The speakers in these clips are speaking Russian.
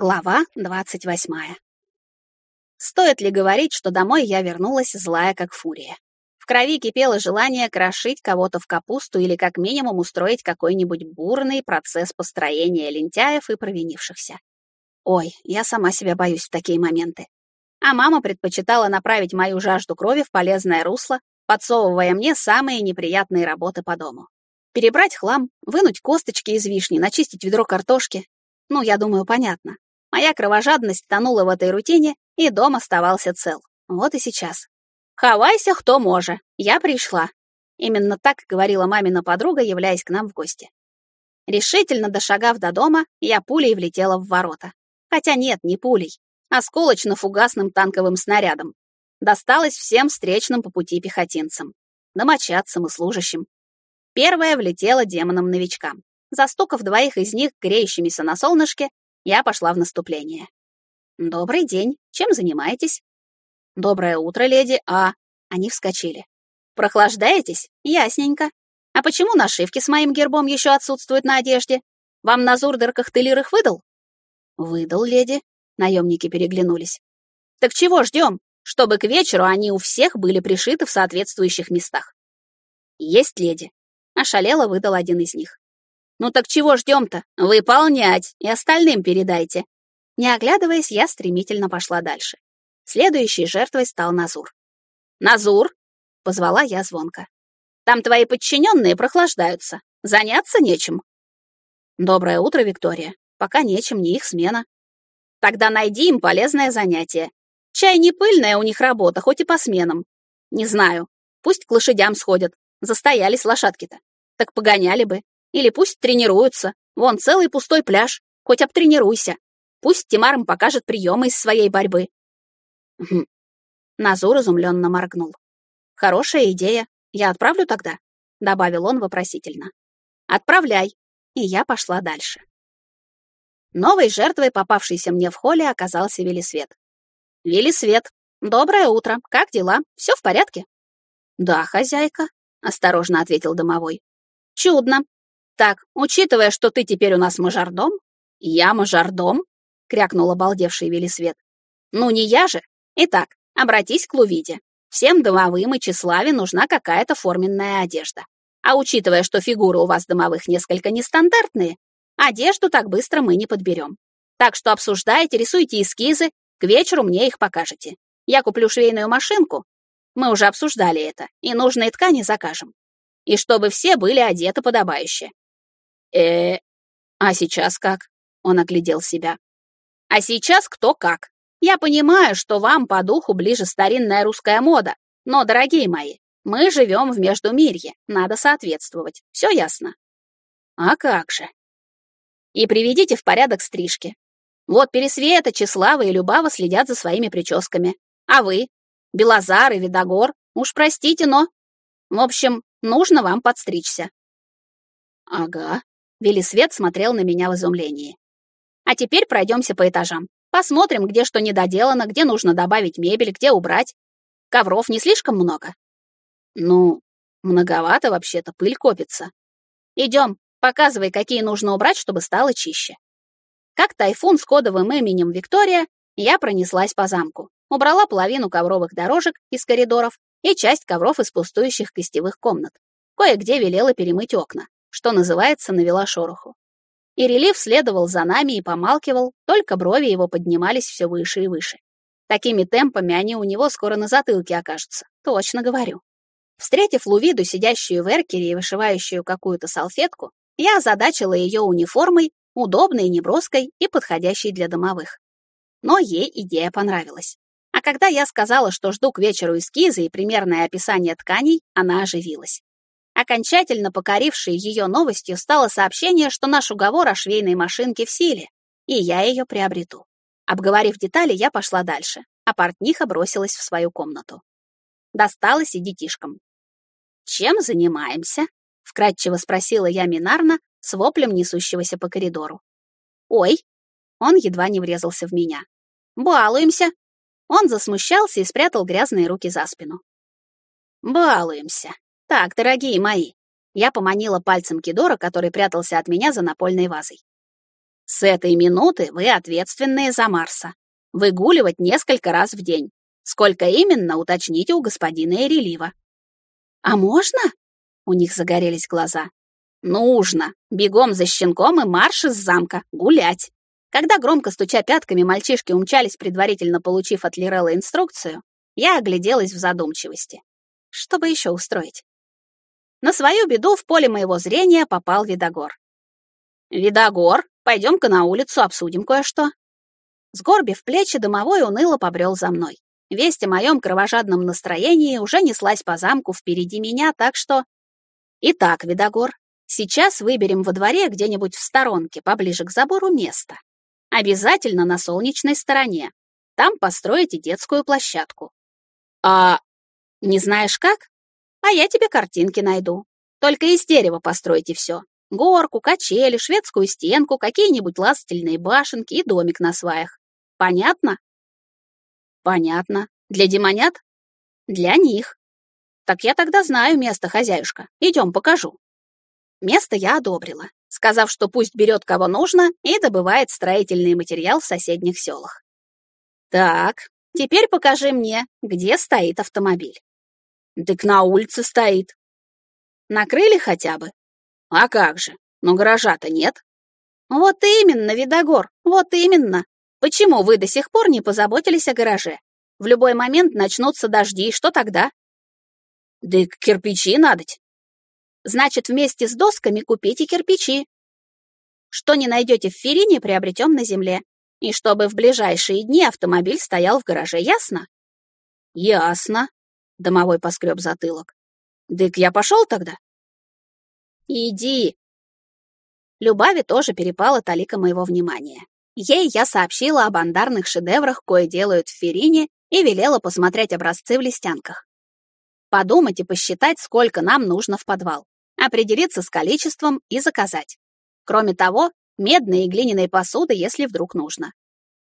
Глава двадцать восьмая. Стоит ли говорить, что домой я вернулась злая, как фурия? В крови кипело желание крошить кого-то в капусту или как минимум устроить какой-нибудь бурный процесс построения лентяев и провинившихся. Ой, я сама себя боюсь в такие моменты. А мама предпочитала направить мою жажду крови в полезное русло, подсовывая мне самые неприятные работы по дому. Перебрать хлам, вынуть косточки из вишни, начистить ведро картошки, ну, я думаю, понятно. Моя кровожадность тонула в этой рутине, и дом оставался цел. Вот и сейчас. «Хавайся, кто може! Я пришла!» Именно так говорила мамина подруга, являясь к нам в гости. Решительно дошагав до дома, я пулей влетела в ворота. Хотя нет, не пулей, а сколочно-фугасным танковым снарядом. Досталось всем встречным по пути пехотинцам, домочадцам и служащим. Первая влетела демонам-новичкам. Застукав двоих из них, греющимися на солнышке, я пошла в наступление. «Добрый день. Чем занимаетесь?» «Доброе утро, леди А». Они вскочили. «Прохлаждаетесь? Ясненько. А почему нашивки с моим гербом еще отсутствуют на одежде? Вам Назур дырках-тылир их выдал?» «Выдал, леди». Наемники переглянулись. «Так чего ждем? Чтобы к вечеру они у всех были пришиты в соответствующих местах». «Есть, леди», — ошалело выдал один из них. Ну так чего ждем-то? Выполнять! И остальным передайте. Не оглядываясь, я стремительно пошла дальше. Следующей жертвой стал Назур. «Назур!» — позвала я звонко. «Там твои подчиненные прохлаждаются. Заняться нечем». «Доброе утро, Виктория. Пока нечем, не их смена». «Тогда найди им полезное занятие. Чай не пыльная у них работа, хоть и по сменам. Не знаю. Пусть к лошадям сходят. Застоялись лошадки-то. Так погоняли бы. Или пусть тренируются. Вон целый пустой пляж. Хоть обтренируйся. Пусть Тимар им покажет приемы из своей борьбы. Хм. Назур изумленно моргнул. Хорошая идея. Я отправлю тогда? Добавил он вопросительно. Отправляй. И я пошла дальше. Новой жертвой, попавшейся мне в холле, оказался Велисвет. Велисвет, доброе утро. Как дела? Все в порядке? Да, хозяйка, осторожно ответил домовой. Чудно. «Так, учитывая, что ты теперь у нас мажордом...» «Я мажордом?» — крякнул обалдевший Велисвет. «Ну не я же. Итак, обратись к Лувиде. Всем домовым и тщеславе нужна какая-то форменная одежда. А учитывая, что фигуры у вас домовых несколько нестандартные, одежду так быстро мы не подберем. Так что обсуждайте, рисуйте эскизы, к вечеру мне их покажете. Я куплю швейную машинку. Мы уже обсуждали это, и нужные ткани закажем. И чтобы все были одеты подобающе э А сейчас как?» Он оглядел себя. «А сейчас кто как. Я понимаю, что вам по духу ближе старинная русская мода, но, дорогие мои, мы живем в Междумирье, надо соответствовать. Все ясно?» «А как же?» «И приведите в порядок стрижки. Вот Пересвета, Числава и Любава следят за своими прическами. А вы? Белозар и Видогор? Уж простите, но... В общем, нужно вам подстричься». «Ага», Велисвет смотрел на меня в изумлении. А теперь пройдемся по этажам. Посмотрим, где что недоделано, где нужно добавить мебель, где убрать. Ковров не слишком много? Ну, многовато вообще-то, пыль копится. Идем, показывай, какие нужно убрать, чтобы стало чище. Как тайфун с кодовым именем Виктория, я пронеслась по замку. Убрала половину ковровых дорожек из коридоров и часть ковров из пустующих гостевых комнат. Кое-где велела перемыть окна что называется, навела шороху. И рельеф следовал за нами и помалкивал, только брови его поднимались все выше и выше. Такими темпами они у него скоро на затылке окажутся, точно говорю. Встретив Лувиду, сидящую в эркере и вышивающую какую-то салфетку, я озадачила ее униформой, удобной, неброской и подходящей для домовых. Но ей идея понравилась. А когда я сказала, что жду к вечеру эскизы и примерное описание тканей, она оживилась. Окончательно покорившей ее новостью стало сообщение, что наш уговор о швейной машинке в силе, и я ее приобрету. Обговорив детали, я пошла дальше, а портниха бросилась в свою комнату. Досталось и детишкам. «Чем занимаемся?» — вкратчиво спросила я Минарна с воплем несущегося по коридору. «Ой!» — он едва не врезался в меня. «Балуемся!» Он засмущался и спрятал грязные руки за спину. «Балуемся!» «Так, дорогие мои!» Я поманила пальцем Кидора, который прятался от меня за напольной вазой. С этой минуты вы ответственные за Марса. Выгуливать несколько раз в день. Сколько именно, уточните у господина Эрелива. А можно? У них загорелись глаза. Нужно. Бегом за щенком и марш из замка. Гулять. Когда, громко стуча пятками, мальчишки умчались, предварительно получив от Лирелла инструкцию, я огляделась в задумчивости. Что бы еще устроить? На свою беду в поле моего зрения попал Видогор. «Видогор, пойдем-ка на улицу, обсудим кое-что». Сгорбив плечи, домовой уныло побрел за мной. Весть о моем кровожадном настроении уже неслась по замку впереди меня, так что... Итак, Видогор, сейчас выберем во дворе где-нибудь в сторонке, поближе к забору, место. Обязательно на солнечной стороне. Там построите детскую площадку. А не знаешь как? А я тебе картинки найду. Только из дерева постройте все. Горку, качели, шведскую стенку, какие-нибудь ластельные башенки и домик на сваях. Понятно? Понятно. Для демонят? Для них. Так я тогда знаю место, хозяюшка. Идем, покажу. Место я одобрила сказав, что пусть берет кого нужно и добывает строительный материал в соседних селах. Так, теперь покажи мне, где стоит автомобиль. Дык на улице стоит. Накрыли хотя бы? А как же, но гаража-то нет. Вот именно, Видогор, вот именно. Почему вы до сих пор не позаботились о гараже? В любой момент начнутся дожди, и что тогда? Дык кирпичи надоть. Значит, вместе с досками купите кирпичи. Что не найдете в Ферине, приобретем на земле. И чтобы в ближайшие дни автомобиль стоял в гараже, ясно? Ясно. Домовой поскреб затылок. Дык, я пошел тогда? Иди. Любави тоже перепала талика моего внимания. Ей я сообщила об андарных шедеврах, кое делают в Ферине, и велела посмотреть образцы в листянках. Подумать и посчитать, сколько нам нужно в подвал определиться с количеством и заказать. Кроме того, медной и глиняной посуды, если вдруг нужно.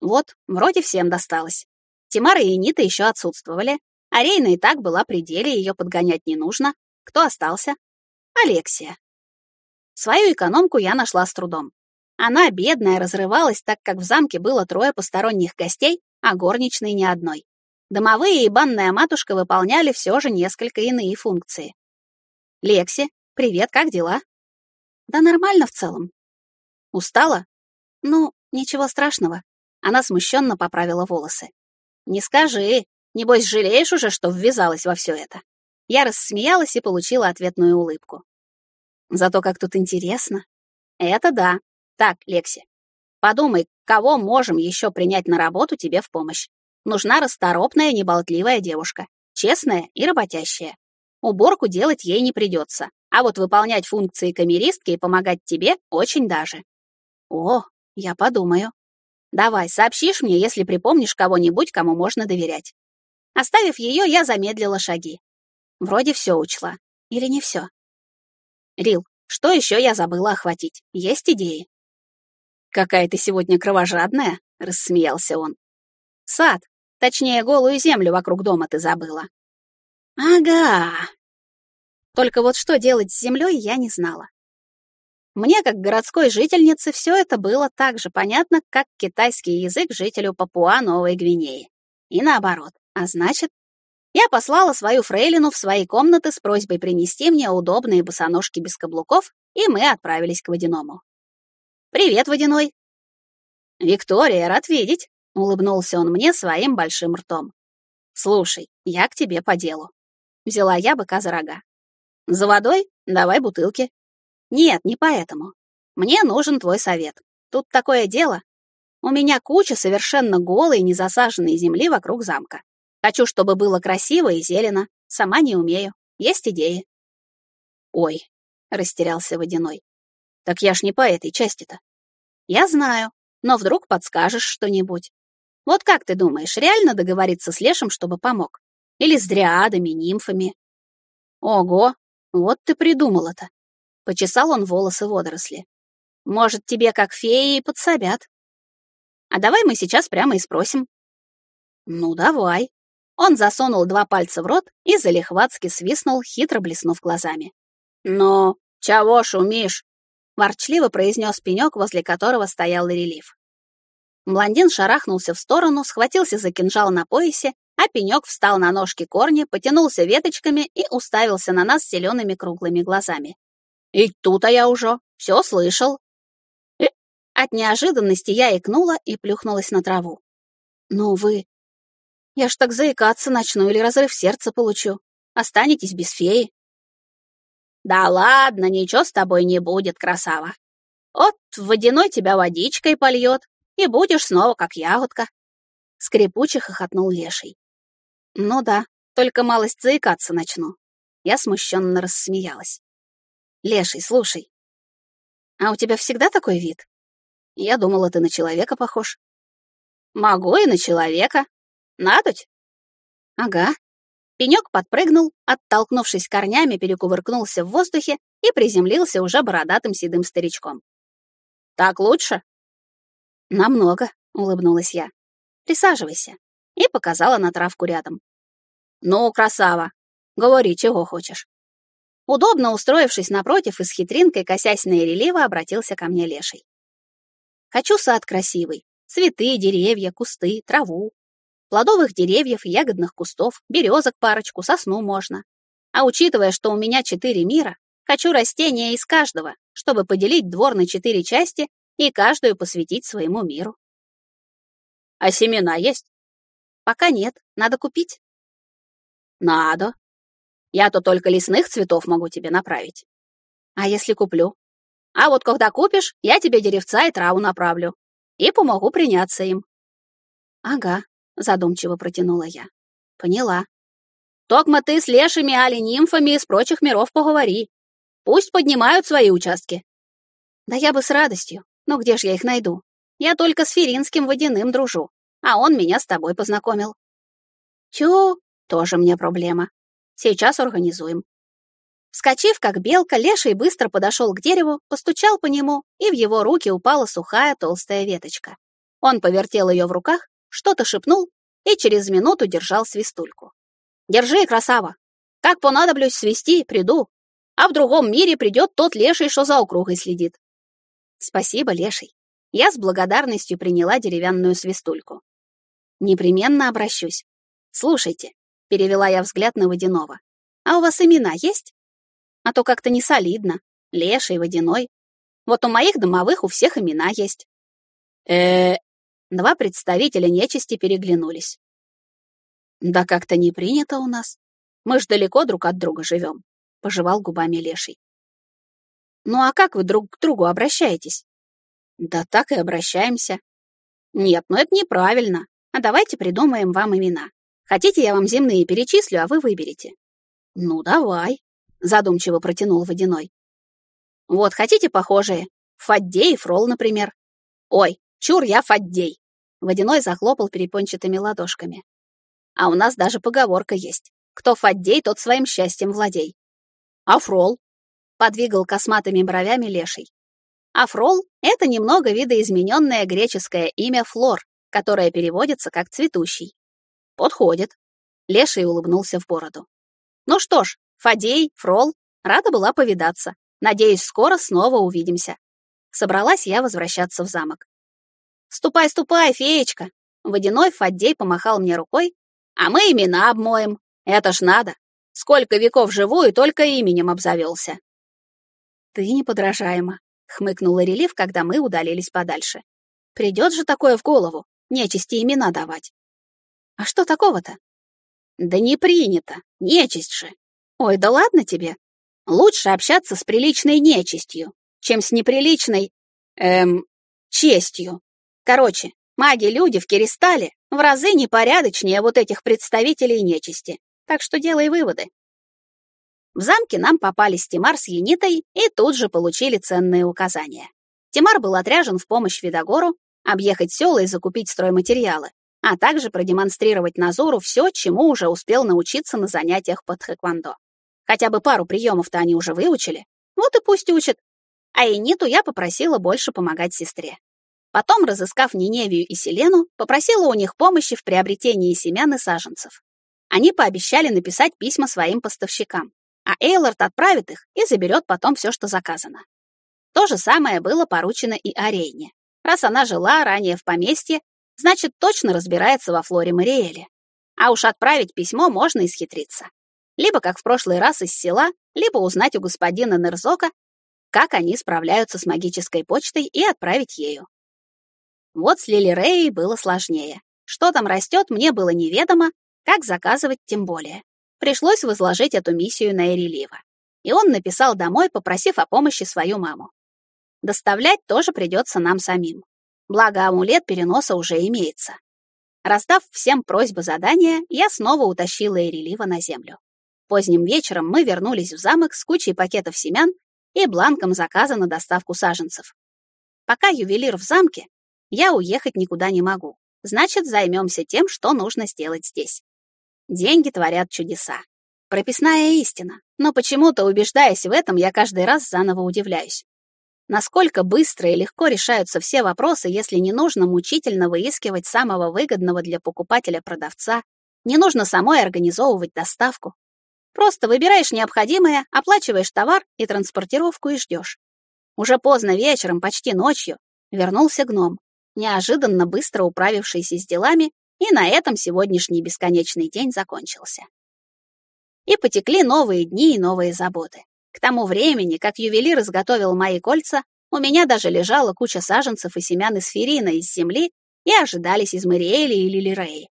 Вот, вроде всем досталось. Тимара и Нита еще отсутствовали, а Рейна и так была при деле, ее подгонять не нужно. Кто остался? Алексия. Свою экономку я нашла с трудом. Она, бедная, разрывалась, так как в замке было трое посторонних гостей, а горничной ни одной. Домовые и банная матушка выполняли все же несколько иные функции. Лекси, «Привет, как дела?» «Да нормально в целом». «Устала?» «Ну, ничего страшного». Она смущенно поправила волосы. «Не скажи. Небось, жалеешь уже, что ввязалась во все это?» Я рассмеялась и получила ответную улыбку. «Зато как тут интересно». «Это да. Так, Лекси, подумай, кого можем еще принять на работу тебе в помощь. Нужна расторопная, неболтливая девушка, честная и работящая. Уборку делать ей не придется, а вот выполнять функции камеристки и помогать тебе очень даже. О, я подумаю. Давай, сообщишь мне, если припомнишь кого-нибудь, кому можно доверять. Оставив ее, я замедлила шаги. Вроде все учла. Или не все? Рил, что еще я забыла охватить? Есть идеи? Какая ты сегодня кровожадная, рассмеялся он. Сад, точнее, голую землю вокруг дома ты забыла. Ага, только вот что делать с землей, я не знала. Мне, как городской жительнице, все это было так же понятно, как китайский язык жителю Папуа Новой Гвинеи. И наоборот. А значит, я послала свою фрейлину в свои комнаты с просьбой принести мне удобные босоножки без каблуков, и мы отправились к водяному. «Привет, водяной!» «Виктория, рад видеть!» — улыбнулся он мне своим большим ртом. «Слушай, я к тебе по делу». Взяла я быка за рога. За водой? Давай бутылки. Нет, не поэтому. Мне нужен твой совет. Тут такое дело. У меня куча совершенно голой, незасаженной земли вокруг замка. Хочу, чтобы было красиво и зелено. Сама не умею. Есть идеи. Ой, растерялся Водяной. Так я ж не по этой части-то. Я знаю, но вдруг подскажешь что-нибудь. Вот как ты думаешь, реально договориться с Лешем, чтобы помог? Или с дриадами, нимфами? Ого, вот ты придумала-то. Почесал он волосы водоросли. Может, тебе, как феи, подсобят. А давай мы сейчас прямо и спросим. Ну, давай. Он засунул два пальца в рот и залихватски свистнул, хитро блеснув глазами. «Ну, чего шумишь? — ворчливо произнес пенек, возле которого стоял релиф. Блондин шарахнулся в сторону, схватился за кинжал на поясе, а пенек встал на ножки корня, потянулся веточками и уставился на нас зелеными круглыми глазами. «И тут-то я уже все слышал». И... От неожиданности я икнула и плюхнулась на траву. «Ну вы...» «Я ж так заикаться начну или разрыв сердца получу. Останетесь без феи». «Да ладно, ничего с тобой не будет, красава. Вот водяной тебя водичкой польет, и будешь снова как ягодка. Скрипуче хохотнул леший. Ну да, только малость заикаться начну. Я смущенно рассмеялась. Леший, слушай. А у тебя всегда такой вид? Я думала, ты на человека похож. Могу и на человека. Надоть? Ага. Пенек подпрыгнул, оттолкнувшись корнями, перекувыркнулся в воздухе и приземлился уже бородатым седым старичком. «Так лучше?» «Намного», — улыбнулась я. «Присаживайся». И показала на травку рядом. «Ну, красава! Говори, чего хочешь». Удобно устроившись напротив и с хитринкой, косясь на релива, обратился ко мне леший. «Хочу сад красивый. Цветы, деревья, кусты, траву. Плодовых деревьев и ягодных кустов, березок парочку, сосну можно. А учитывая, что у меня четыре мира, хочу растения из каждого, чтобы поделить двор на четыре части и каждую посвятить своему миру. А семена есть? Пока нет, надо купить. Надо. Я-то только лесных цветов могу тебе направить. А если куплю? А вот когда купишь, я тебе деревца и траву направлю. И помогу приняться им. Ага, задумчиво протянула я. Поняла. Токма ты с лешими, али нимфами из прочих миров поговори. Пусть поднимают свои участки. Да я бы с радостью. Но где ж я их найду? Я только с Феринским водяным дружу, а он меня с тобой познакомил. Тю, тоже мне проблема. Сейчас организуем. Вскочив, как белка, Леший быстро подошел к дереву, постучал по нему, и в его руки упала сухая толстая веточка. Он повертел ее в руках, что-то шепнул и через минуту держал свистульку. «Держи, красава! Как понадоблюсь свисти, приду, а в другом мире придет тот леший, что за округой следит. Спасибо, леший. Я с благодарностью приняла деревянную свистульку. Непременно обращусь. Слушайте, перевела я взгляд на водяного. А у вас имена есть? А то как-то не солидно. Леший, водяной. Вот у моих домовых у всех имена есть. э Два представителя нечисти переглянулись. Да как-то не принято у нас. Мы ж далеко друг от друга живем, пожевал губами леший. Ну а как вы друг к другу обращаетесь? Да так и обращаемся. Нет, ну это неправильно. А давайте придумаем вам имена. Хотите, я вам земные перечислю, а вы выберете? Ну, давай, задумчиво протянул Водяной. Вот, хотите похожие? Фаддей и Фрол, например. Ой, чур я Фаддей. Водяной захлопал перепончатыми ладошками. А у нас даже поговорка есть. Кто Фаддей, тот своим счастьем владей. А Фрол? подвигал косматыми бровями леший. А Фрол — это немного видоизмененное греческое имя Флор, которое переводится как «цветущий». Подходит. Леший улыбнулся в бороду. Ну что ж, Фадей, Фрол, рада была повидаться. Надеюсь, скоро снова увидимся. Собралась я возвращаться в замок. «Ступай, ступай, феечка!» Водяной Фаддей помахал мне рукой. «А мы имена обмоем. Это ж надо. Сколько веков живу и только именем обзавелся». «Ты неподражаема», — хмыкнула Релив, когда мы удалились подальше. «Придет же такое в голову, нечисти имена давать». «А что такого-то?» «Да не принято, нечисть же. Ой, да ладно тебе. Лучше общаться с приличной нечистью, чем с неприличной... эм... честью. Короче, маги-люди в Киристале в разы непорядочнее вот этих представителей нечисти, так что делай выводы. В замке нам попались Тимар с Енитой и тут же получили ценные указания. Тимар был отряжен в помощь Видогору, объехать села и закупить стройматериалы, а также продемонстрировать Назору все, чему уже успел научиться на занятиях под хэквондо. Хотя бы пару приемов-то они уже выучили, вот и пусть учат. А Эниту я попросила больше помогать сестре. Потом, разыскав Ниневию и Селену, попросила у них помощи в приобретении семян и саженцев. Они пообещали написать письма своим поставщикам а Эйлорд отправит их и заберет потом все, что заказано. То же самое было поручено и Арене. Раз она жила ранее в поместье, значит, точно разбирается во флоре Мариэля. А уж отправить письмо можно исхитриться. Либо, как в прошлый раз, из села, либо узнать у господина Нерзока, как они справляются с магической почтой и отправить ею. Вот с Лили Рэй было сложнее. Что там растет, мне было неведомо, как заказывать тем более. Пришлось возложить эту миссию на Эрелива. И он написал домой, попросив о помощи свою маму. Доставлять тоже придется нам самим. Благо, амулет переноса уже имеется. Раздав всем просьбы задания, я снова утащила Эрелива на землю. Поздним вечером мы вернулись в замок с кучей пакетов семян и бланком заказа на доставку саженцев. Пока ювелир в замке, я уехать никуда не могу. Значит, займемся тем, что нужно сделать здесь. Деньги творят чудеса. Прописная истина. Но почему-то, убеждаясь в этом, я каждый раз заново удивляюсь. Насколько быстро и легко решаются все вопросы, если не нужно мучительно выискивать самого выгодного для покупателя продавца, не нужно самой организовывать доставку. Просто выбираешь необходимое, оплачиваешь товар и транспортировку и ждешь. Уже поздно вечером, почти ночью, вернулся гном неожиданно быстро управившийся с делами, и на этом сегодняшний бесконечный день закончился. И потекли новые дни и новые заботы. К тому времени, как ювелир изготовил мои кольца, у меня даже лежала куча саженцев и семян из ферина из земли и ожидались из Мариэли и Лилиреи.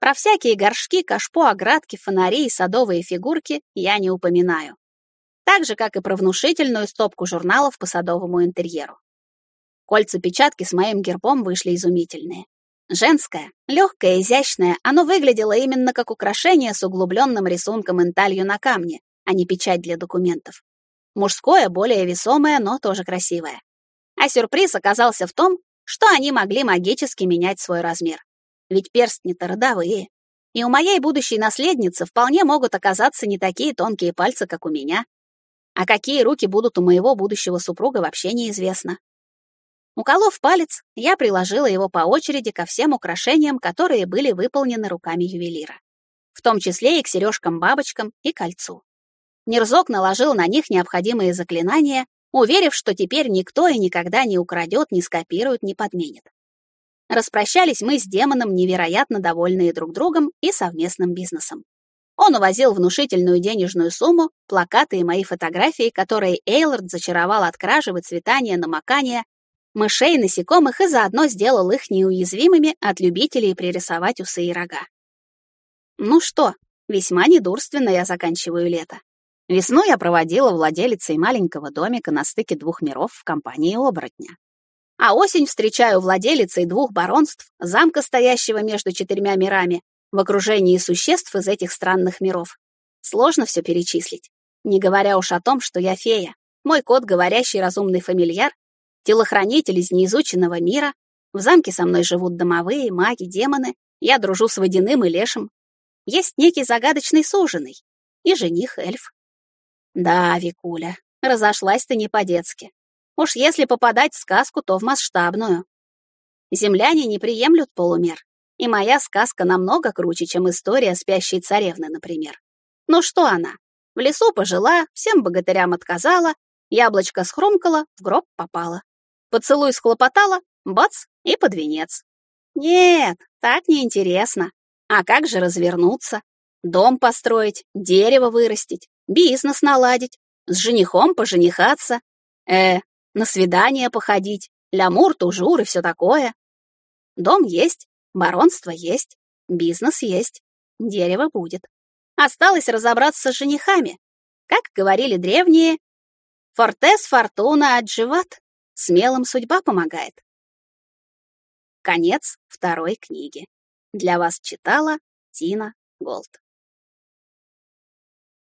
Про всякие горшки, кашпо, оградки, фонари и садовые фигурки я не упоминаю. Так же, как и про внушительную стопку журналов по садовому интерьеру. Кольца-печатки с моим гербом вышли изумительные. Женское, легкое, изящное, оно выглядело именно как украшение с углубленным рисунком инталью на камне, а не печать для документов. Мужское, более весомое, но тоже красивое. А сюрприз оказался в том, что они могли магически менять свой размер. Ведь перстни-то родовые. И у моей будущей наследницы вполне могут оказаться не такие тонкие пальцы, как у меня. А какие руки будут у моего будущего супруга, вообще неизвестно. Уколов палец, я приложила его по очереди ко всем украшениям, которые были выполнены руками ювелира. В том числе и к сережкам-бабочкам и кольцу. Нерзок наложил на них необходимые заклинания, уверив, что теперь никто и никогда не украдет, не скопирует, не подменит. Распрощались мы с демоном, невероятно довольные друг другом и совместным бизнесом. Он увозил внушительную денежную сумму, плакаты и мои фотографии, которые Эйлорд зачаровал от кражи, выцветания, намокания, мышей, насекомых и заодно сделал их неуязвимыми от любителей пририсовать усы и рога. Ну что, весьма недурственно я заканчиваю лето. Весну я проводила владелицей маленького домика на стыке двух миров в компании оборотня. А осень встречаю владелицей двух баронств, замка, стоящего между четырьмя мирами, в окружении существ из этих странных миров. Сложно все перечислить, не говоря уж о том, что я фея. Мой кот, говорящий разумный фамильяр, телохранитель из неизученного мира. В замке со мной живут домовые, маги, демоны. Я дружу с водяным и лешим. Есть некий загадочный суженый. И жених-эльф. Да, Викуля, разошлась ты не по-детски. Уж если попадать в сказку, то в масштабную. Земляне не приемлют полумер. И моя сказка намного круче, чем история спящей царевны, например. Ну что она? В лесу пожила, всем богатырям отказала, яблочко схрумкала, в гроб попала. Поцелуй схлопотала, бац, и под венец. Нет, так неинтересно. А как же развернуться? Дом построить, дерево вырастить, бизнес наладить, с женихом поженихаться, э, на свидание походить, лямур, тужур и все такое. Дом есть, баронство есть, бизнес есть, дерево будет. Осталось разобраться с женихами. Как говорили древние, «Фортес фортуна отживат». Смелым судьба помогает. Конец второй книги. Для вас читала Тина Голд.